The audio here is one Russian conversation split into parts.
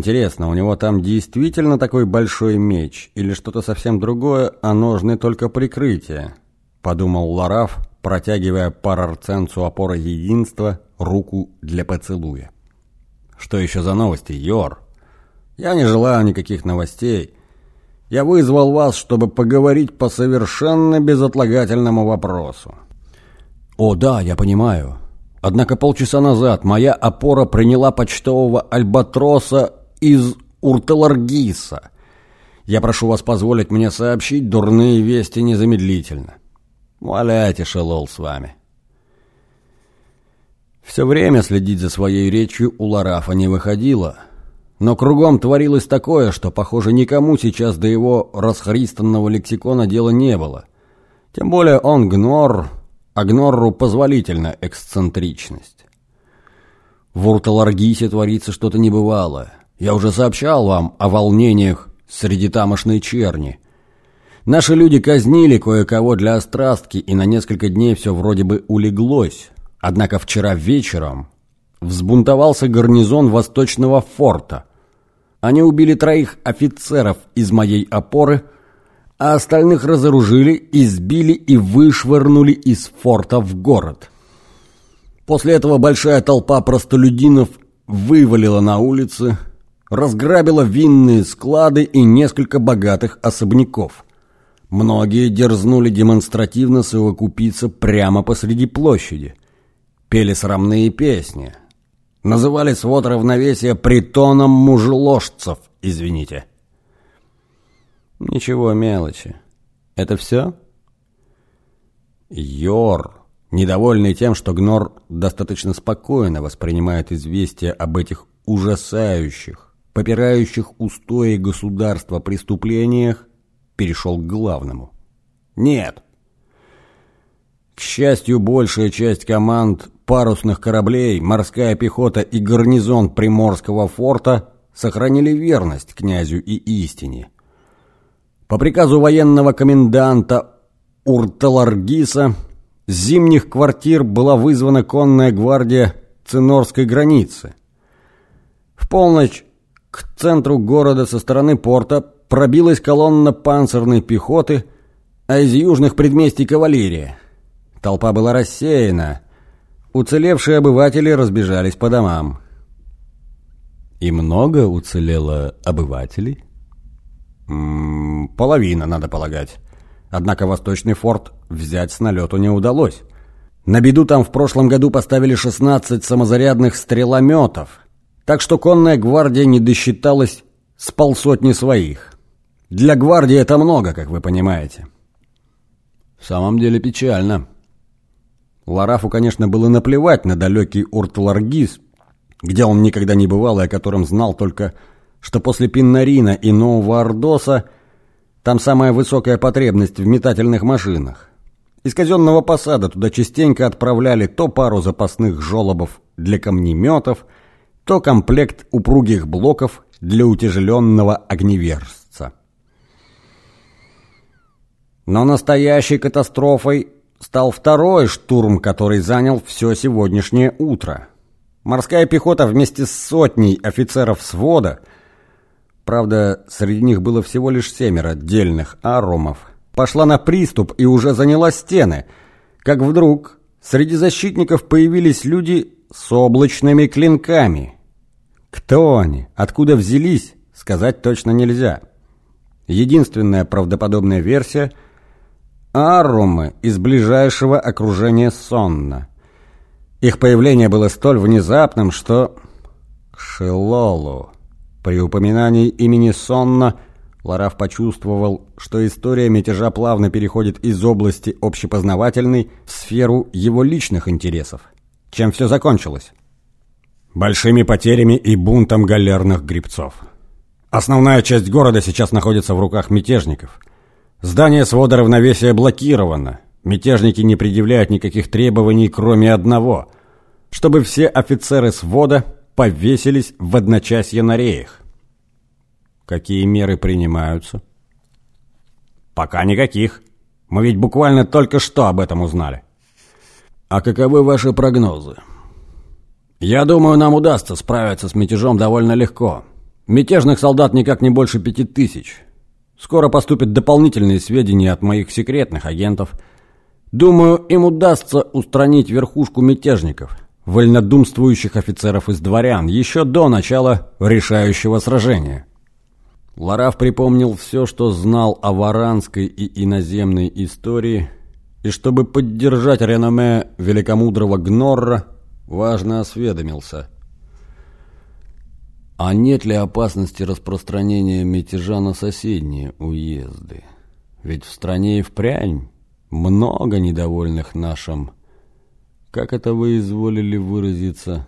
Интересно, у него там действительно такой большой меч или что-то совсем другое, а ножны только прикрытие? Подумал Лараф, протягивая парарценцу опора единства руку для поцелуя. Что еще за новости, Йор? Я не желаю никаких новостей. Я вызвал вас, чтобы поговорить по совершенно безотлагательному вопросу. О, да, я понимаю. Однако полчаса назад моя опора приняла почтового альбатроса из Урталаргиса. Я прошу вас позволить мне сообщить дурные вести незамедлительно. Валяйте, Шелол, с вами. Все время следить за своей речью у Ларафа не выходило. Но кругом творилось такое, что, похоже, никому сейчас до его расхристанного лексикона дела не было. Тем более он гнор, а гнорру позволительна эксцентричность. В Урталаргисе творится что-то небывалое. Я уже сообщал вам о волнениях среди тамошной черни. Наши люди казнили кое-кого для острастки, и на несколько дней все вроде бы улеглось. Однако вчера вечером взбунтовался гарнизон Восточного форта. Они убили троих офицеров из моей опоры, а остальных разоружили, избили и вышвырнули из форта в город. После этого большая толпа простолюдинов вывалила на улицы, разграбила винные склады и несколько богатых особняков. Многие дерзнули демонстративно совокупиться прямо посреди площади пели срамные песни. Называли свод равновесия притоном мужеложцев, извините. Ничего, мелочи. Это все? Йор, недовольный тем, что Гнор достаточно спокойно воспринимает известия об этих ужасающих, попирающих устои государства преступлениях, перешел к главному. Нет. К счастью, большая часть команд парусных кораблей, морская пехота и гарнизон Приморского форта сохранили верность князю и истине. По приказу военного коменданта Урталаргиса с зимних квартир была вызвана конная гвардия Цинорской границы. В полночь к центру города со стороны порта пробилась колонна панцирной пехоты, а из южных предместий кавалерия. Толпа была рассеяна, Уцелевшие обыватели разбежались по домам. И много уцелело обывателей? М -м, половина, надо полагать. Однако Восточный форт взять с налету не удалось. На беду там в прошлом году поставили 16 самозарядных стрелометов, так что конная гвардия не досчиталась с полсотни своих. Для гвардии это много, как вы понимаете. В самом деле печально. Ларафу, конечно, было наплевать на далекий Уртларгиз, где он никогда не бывал и о котором знал только, что после Пиннарина и Нового Ордоса там самая высокая потребность в метательных машинах. Из казенного посада туда частенько отправляли то пару запасных жолобов для камнеметов, то комплект упругих блоков для утяжеленного огневерсца. Но настоящей катастрофой стал второй штурм, который занял все сегодняшнее утро. Морская пехота вместе с сотней офицеров свода, правда, среди них было всего лишь семеро отдельных аромов, пошла на приступ и уже заняла стены, как вдруг среди защитников появились люди с облачными клинками. Кто они, откуда взялись, сказать точно нельзя. Единственная правдоподобная версия – Арумы из ближайшего окружения Сонна. Их появление было столь внезапным, что... Шелолу. При упоминании имени Сонна Лараф почувствовал, что история мятежа плавно переходит из области общепознавательной в сферу его личных интересов. Чем все закончилось? Большими потерями и бунтом галерных грибцов. Основная часть города сейчас находится в руках мятежников – Здание свода равновесия блокировано. Мятежники не предъявляют никаких требований, кроме одного, чтобы все офицеры свода повесились в одночасье на реях. Какие меры принимаются? Пока никаких. Мы ведь буквально только что об этом узнали. А каковы ваши прогнозы? Я думаю, нам удастся справиться с мятежом довольно легко. Мятежных солдат никак не больше пяти тысяч. Скоро поступят дополнительные сведения от моих секретных агентов. Думаю, им удастся устранить верхушку мятежников, вольнодумствующих офицеров из дворян, еще до начала решающего сражения. Лараф припомнил все, что знал о варанской и иноземной истории, и чтобы поддержать реноме великомудрого Гнорра, важно осведомился – а нет ли опасности распространения мятежа на соседние уезды? Ведь в стране и впрямь много недовольных нашим, как это вы изволили выразиться,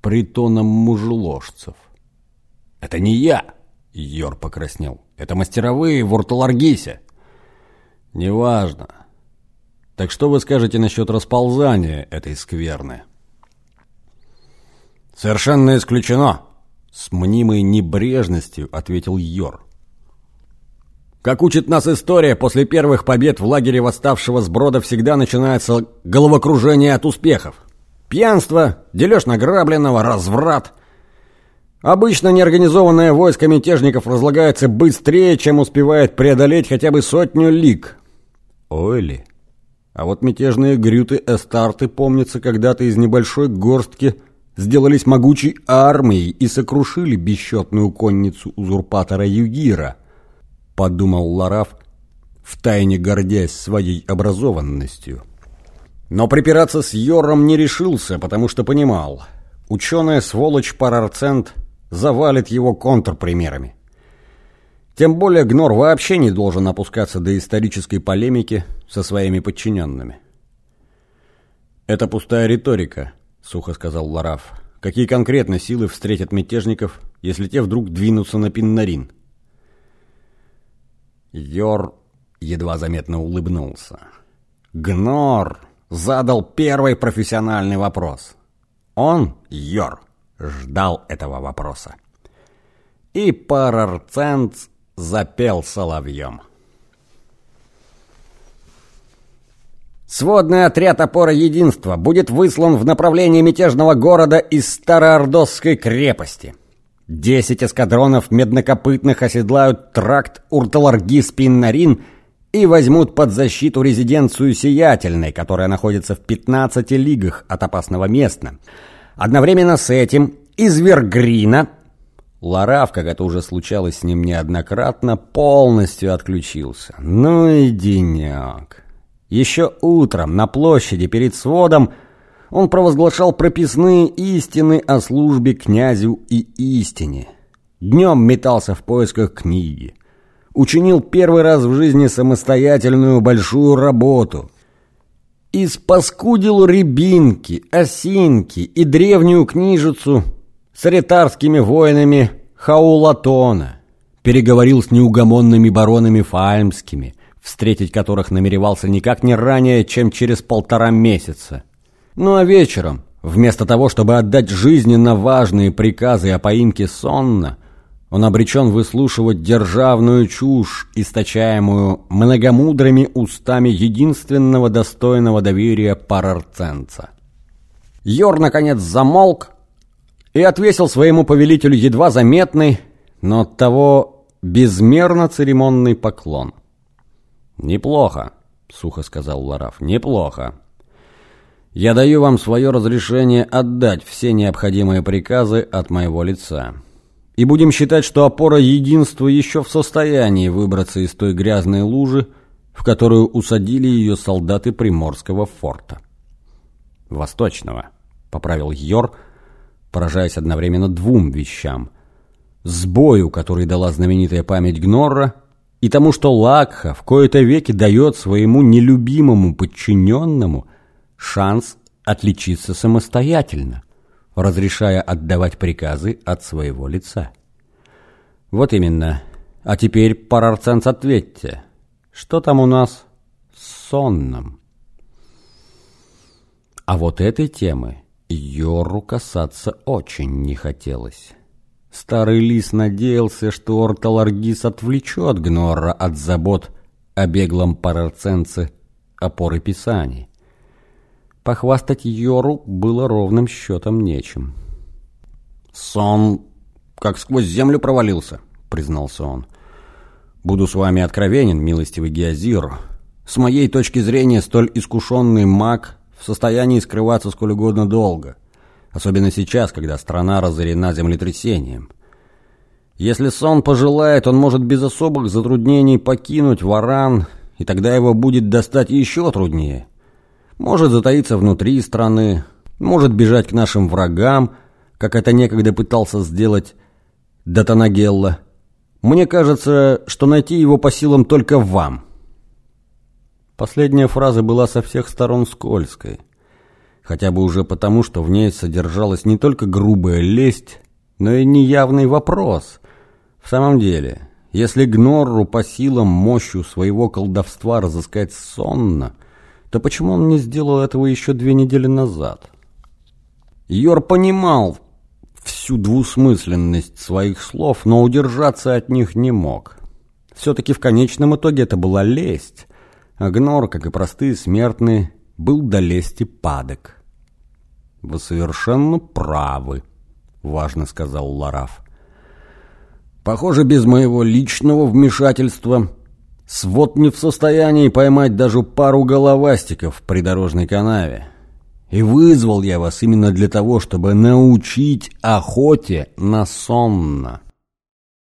притоном мужеложцев. «Это не я!» — Йор покраснел. «Это мастеровые в Урталаргисе!» «Неважно. Так что вы скажете насчет расползания этой скверны?» «Совершенно исключено!» С мнимой небрежностью ответил Йор. Как учит нас история, после первых побед в лагере восставшего сброда всегда начинается головокружение от успехов. Пьянство, дележ награбленного, разврат. Обычно неорганизованное войско мятежников разлагается быстрее, чем успевает преодолеть хотя бы сотню лиг. Ойли. А вот мятежные грюты Эстарты, помнится, когда-то из небольшой горстки сделались могучей армией и сокрушили бесчетную конницу узурпатора Югира, подумал Лараф, втайне гордясь своей образованностью. Но припираться с Йором не решился, потому что понимал, ученая сволочь Парарцент завалит его контрпримерами. Тем более Гнор вообще не должен опускаться до исторической полемики со своими подчиненными. Это пустая риторика, сухо сказал Лараф. «Какие конкретно силы встретят мятежников, если те вдруг двинутся на Пиннарин?» Йор едва заметно улыбнулся. Гнор задал первый профессиональный вопрос. Он, Йор, ждал этого вопроса. И Парарценц запел соловьем. Сводный отряд опора единства будет выслан в направлении мятежного города из Староордосской крепости. Десять эскадронов меднокопытных оседлают тракт Урталаргис-Пиннарин и возьмут под защиту резиденцию Сиятельной, которая находится в 15 лигах от опасного места. Одновременно с этим из Вергрина Лараф, как это уже случалось с ним неоднократно, полностью отключился. Ну и денек. Еще утром на площади перед сводом он провозглашал прописные истины о службе князю и истине. Днем метался в поисках книги. Учинил первый раз в жизни самостоятельную большую работу. Испаскудил рябинки, осинки и древнюю книжицу с ретарскими воинами Хаулатона. Переговорил с неугомонными баронами фальмскими, встретить которых намеревался никак не ранее, чем через полтора месяца. Ну а вечером, вместо того, чтобы отдать жизненно важные приказы о поимке сонна, он обречен выслушивать державную чушь, источаемую многомудрыми устами единственного достойного доверия парарценца. Йор, наконец, замолк и отвесил своему повелителю едва заметный, но оттого безмерно церемонный поклон. «Неплохо», — сухо сказал Лараф, — «неплохо. Я даю вам свое разрешение отдать все необходимые приказы от моего лица. И будем считать, что опора единства еще в состоянии выбраться из той грязной лужи, в которую усадили ее солдаты Приморского форта». «Восточного», — поправил Йор, поражаясь одновременно двум вещам. «Сбою, который дала знаменитая память Гнорра, — и тому, что Лакха в кои-то веки дает своему нелюбимому подчиненному шанс отличиться самостоятельно, разрешая отдавать приказы от своего лица. Вот именно. А теперь, парарценц, ответьте, что там у нас с сонным? А вот этой темы Йору касаться очень не хотелось. Старый лис надеялся, что Орталаргис отвлечет Гнорра от забот о беглом парарценце опоры Писаний. Похвастать Йору было ровным счетом нечем. «Сон как сквозь землю провалился», — признался он. «Буду с вами откровенен, милостивый Геозир. С моей точки зрения, столь искушенный маг в состоянии скрываться сколь угодно долго, особенно сейчас, когда страна разорена землетрясением. Если сон пожелает, он может без особых затруднений покинуть Варан, и тогда его будет достать еще труднее. Может затаиться внутри страны, может бежать к нашим врагам, как это некогда пытался сделать Датанагелла. Мне кажется, что найти его по силам только вам. Последняя фраза была со всех сторон скользкой. Хотя бы уже потому, что в ней содержалась не только грубая лесть, но и неявный вопрос. В самом деле, если Гнорру по силам мощью своего колдовства разыскать сонно, то почему он не сделал этого еще две недели назад? Йор понимал всю двусмысленность своих слов, но удержаться от них не мог. Все-таки в конечном итоге это была лесть, а Гнор, как и простые смертные, был до лести падок. «Вы совершенно правы», — важно сказал Лараф. «Похоже, без моего личного вмешательства свод не в состоянии поймать даже пару головастиков в придорожной канаве. И вызвал я вас именно для того, чтобы научить охоте на сонно».